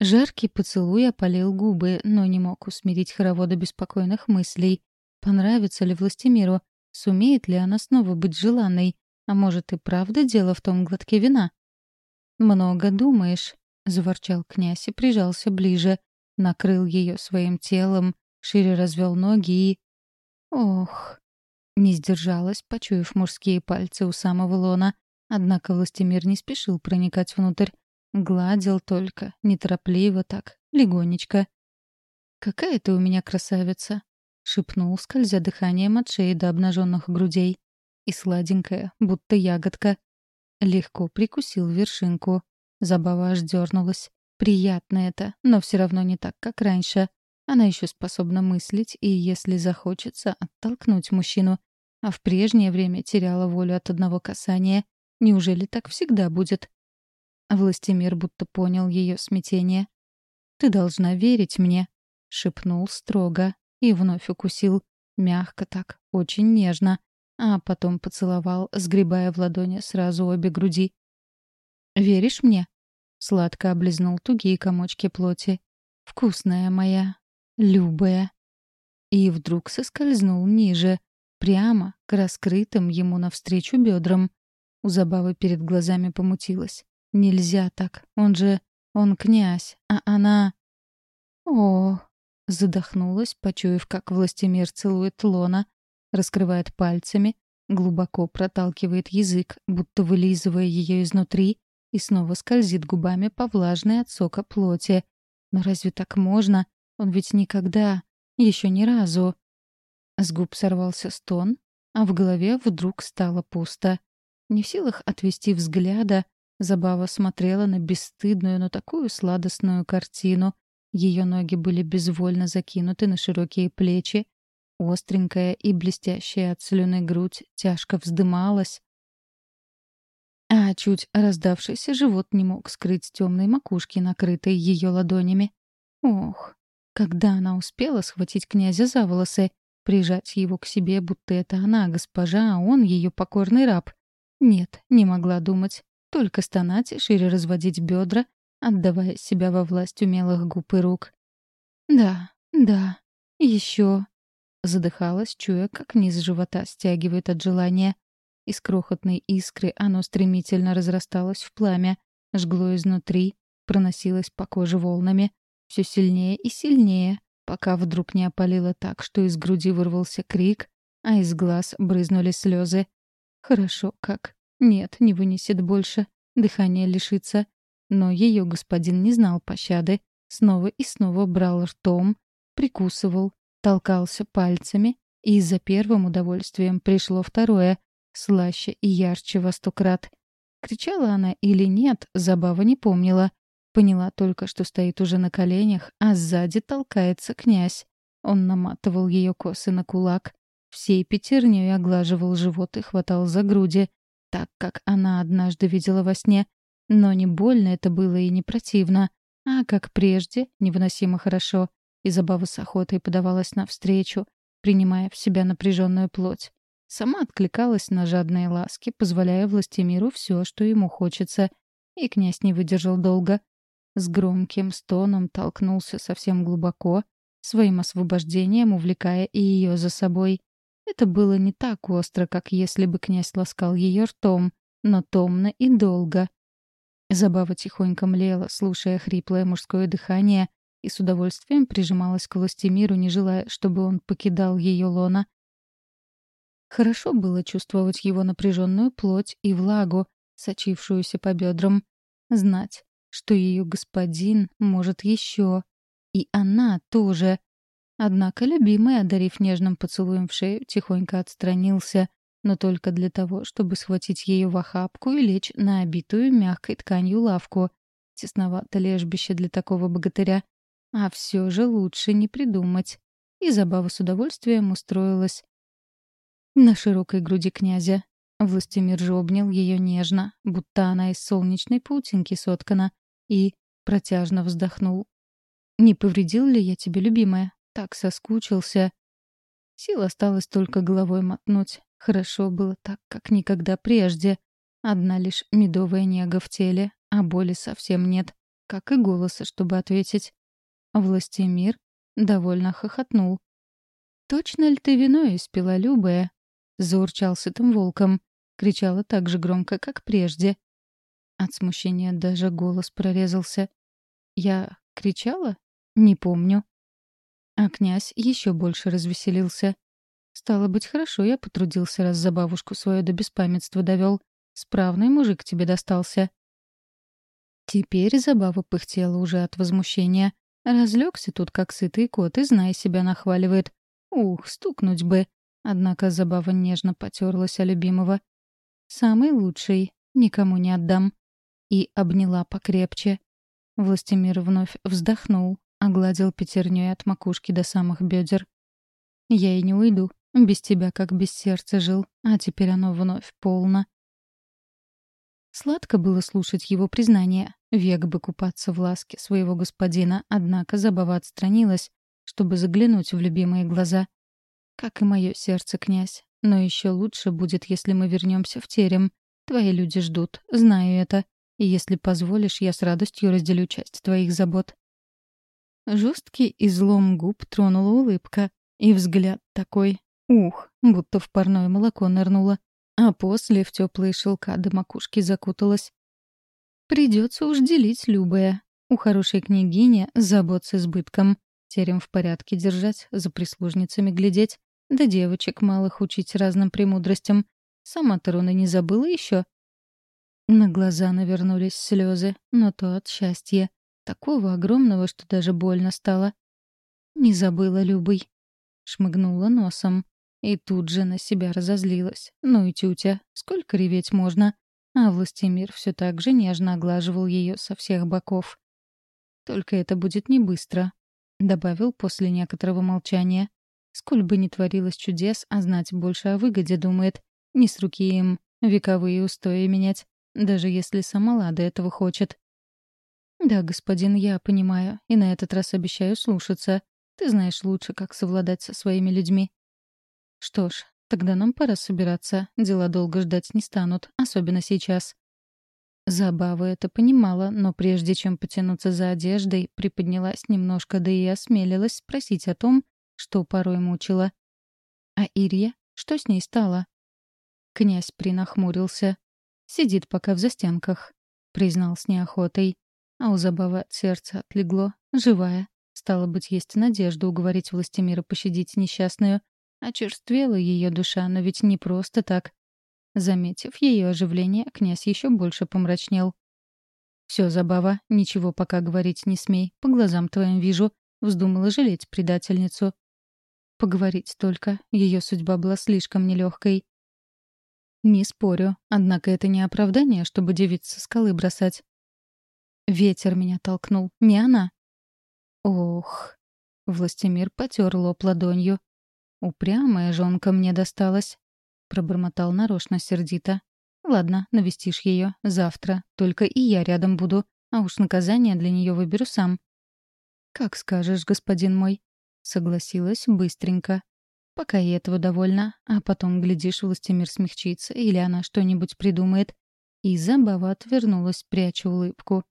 Жаркий поцелуй опалил губы, но не мог усмирить хоровода беспокойных мыслей. Понравится ли властемиру? Сумеет ли она снова быть желанной? А может и правда дело в том глотке вина? «Много думаешь», — заворчал князь и прижался ближе, накрыл ее своим телом, шире развел ноги и... Ох! Не сдержалась, почуяв мужские пальцы у самого лона. Однако властемир не спешил проникать внутрь. Гладил только, неторопливо так, легонечко. «Какая ты у меня красавица!» — шепнул, скользя дыханием от шеи до обнаженных грудей. И сладенькая, будто ягодка. Легко прикусил вершинку. Забава аж дернулась. Приятно это, но все равно не так, как раньше. Она еще способна мыслить и, если захочется, оттолкнуть мужчину. А в прежнее время теряла волю от одного касания. Неужели так всегда будет? Властимир будто понял ее смятение. «Ты должна верить мне», — шепнул строго и вновь укусил. Мягко так, очень нежно. А потом поцеловал, сгребая в ладони сразу обе груди. «Веришь мне?» — сладко облизнул тугие комочки плоти. «Вкусная моя, любая». И вдруг соскользнул ниже, прямо к раскрытым ему навстречу бедрам. У забавы перед глазами помутилась. Нельзя так. Он же... Он князь, а она... О, задохнулась, почуяв, как властемир целует лона, раскрывает пальцами, глубоко проталкивает язык, будто вылизывая ее изнутри, и снова скользит губами по влажной от сока плоти. Но разве так можно? Он ведь никогда, еще ни разу. С губ сорвался стон, а в голове вдруг стало пусто. Не в силах отвести взгляда, Забава смотрела на бесстыдную, но такую сладостную картину. Ее ноги были безвольно закинуты на широкие плечи. Остренькая и блестящая от слюны грудь тяжко вздымалась. А чуть раздавшийся живот не мог скрыть темной макушки, накрытой ее ладонями. Ох, когда она успела схватить князя за волосы, прижать его к себе, будто это она, госпожа, а он ее покорный раб. Нет, не могла думать. Только стонать шире разводить бедра, отдавая себя во власть умелых губ и рук. «Да, да, еще», — задыхалась, чуя, как низ живота стягивает от желания. Из крохотной искры оно стремительно разрасталось в пламя, жгло изнутри, проносилось по коже волнами, все сильнее и сильнее, пока вдруг не опалило так, что из груди вырвался крик, а из глаз брызнули слезы. Хорошо как. Нет, не вынесет больше. Дыхание лишится. Но ее господин не знал пощады. Снова и снова брал ртом, прикусывал, толкался пальцами, и за первым удовольствием пришло второе, слаще и ярче во сто крат. Кричала она или нет, забава не помнила. Поняла только, что стоит уже на коленях, а сзади толкается князь. Он наматывал ее косы на кулак, всей пятерней оглаживал живот и хватал за груди, так, как она однажды видела во сне. Но не больно это было и не противно, а, как прежде, невыносимо хорошо. И забава с охотой подавалась навстречу, принимая в себя напряженную плоть. Сама откликалась на жадные ласки, позволяя властемиру все, что ему хочется. И князь не выдержал долго. С громким стоном толкнулся совсем глубоко, своим освобождением увлекая и ее за собой. Это было не так остро, как если бы князь ласкал ее ртом, но томно и долго. Забава тихонько млела, слушая хриплое мужское дыхание, и с удовольствием прижималась к властемиру, не желая, чтобы он покидал ее лона. Хорошо было чувствовать его напряженную плоть и влагу, сочившуюся по бедрам. Знать, что ее господин может еще. И она тоже. Однако любимый, одарив нежным поцелуем в шею, тихонько отстранился, но только для того, чтобы схватить ее в охапку и лечь на обитую мягкой тканью лавку. Тесновато лежбище для такого богатыря. А все же лучше не придумать. И забава с удовольствием устроилась. На широкой груди князя. Властемир же обнял ее нежно, будто она из солнечной паутинки соткана, и протяжно вздохнул. «Не повредил ли я тебе, любимая?» Так соскучился. Сил осталось только головой мотнуть. Хорошо было так, как никогда прежде. Одна лишь медовая нега в теле, а боли совсем нет. как и голоса, чтобы ответить. Властемир довольно хохотнул. «Точно ли ты вино испила, Любая?» — заурчал сытым волком. Кричала так же громко, как прежде. От смущения даже голос прорезался. «Я кричала? Не помню». А князь еще больше развеселился. «Стало быть, хорошо, я потрудился, раз за бабушку свою до беспамятства довел. Справный мужик тебе достался». Теперь забава пыхтела уже от возмущения. Разлегся тут, как сытый кот, и, зная себя, нахваливает. Ух, стукнуть бы. Однако забава нежно потерлась о любимого. «Самый лучший. Никому не отдам». И обняла покрепче. Властимир вновь вздохнул, огладил пятерней от макушки до самых бедер. «Я и не уйду. Без тебя как без сердца жил, а теперь оно вновь полно. Сладко было слушать его признание. Век бы купаться в ласке своего господина, однако забава отстранилась, чтобы заглянуть в любимые глаза. Как и мое сердце, князь. Но еще лучше будет, если мы вернемся в терем. Твои люди ждут, знаю это. И если позволишь, я с радостью разделю часть твоих забот. Жесткий излом губ тронула улыбка. И взгляд такой. Ух, будто в парное молоко нырнула а после в теплые шелка до макушки закуталась. Придется уж делить любое. У хорошей княгини забот с избытком. Терем в порядке держать, за прислужницами глядеть, да девочек малых учить разным премудростям. Сама-то Руна не забыла еще. На глаза навернулись слезы, но то от счастья. Такого огромного, что даже больно стало. «Не забыла, Любый», — шмыгнула носом. И тут же на себя разозлилась. Ну и тютя, сколько реветь можно? А Властимир все так же нежно оглаживал ее со всех боков. «Только это будет не быстро», — добавил после некоторого молчания. «Сколь бы ни творилось чудес, а знать больше о выгоде думает. Не с руки им вековые устои менять, даже если сама Лада этого хочет». «Да, господин, я понимаю, и на этот раз обещаю слушаться. Ты знаешь лучше, как совладать со своими людьми. Что ж, тогда нам пора собираться. Дела долго ждать не станут, особенно сейчас. Забава это понимала, но прежде чем потянуться за одеждой, приподнялась немножко, да и осмелилась спросить о том, что порой мучила. «А Ирия? Что с ней стало?» Князь принахмурился. «Сидит пока в застенках», — признал с неохотой. А у Забавы от сердца отлегло, живая. Стало быть, есть надежда уговорить Властимира пощадить несчастную. Очерствела ее душа, но ведь не просто так. Заметив ее оживление, князь еще больше помрачнел. «Все, Забава, ничего пока говорить не смей. По глазам твоим вижу. Вздумала жалеть предательницу». Поговорить только. Ее судьба была слишком нелегкой. Не спорю, однако это не оправдание, чтобы девиц со скалы бросать. Ветер меня толкнул, не она. Ох. Властимир потер лоб ладонью. «Упрямая жонка мне досталась», — пробормотал нарочно сердито. «Ладно, навестишь ее завтра. Только и я рядом буду, а уж наказание для нее выберу сам». «Как скажешь, господин мой», — согласилась быстренько. «Пока и этого довольна, а потом, глядишь, властемир смягчится или она что-нибудь придумает». И забава отвернулась, пряча улыбку.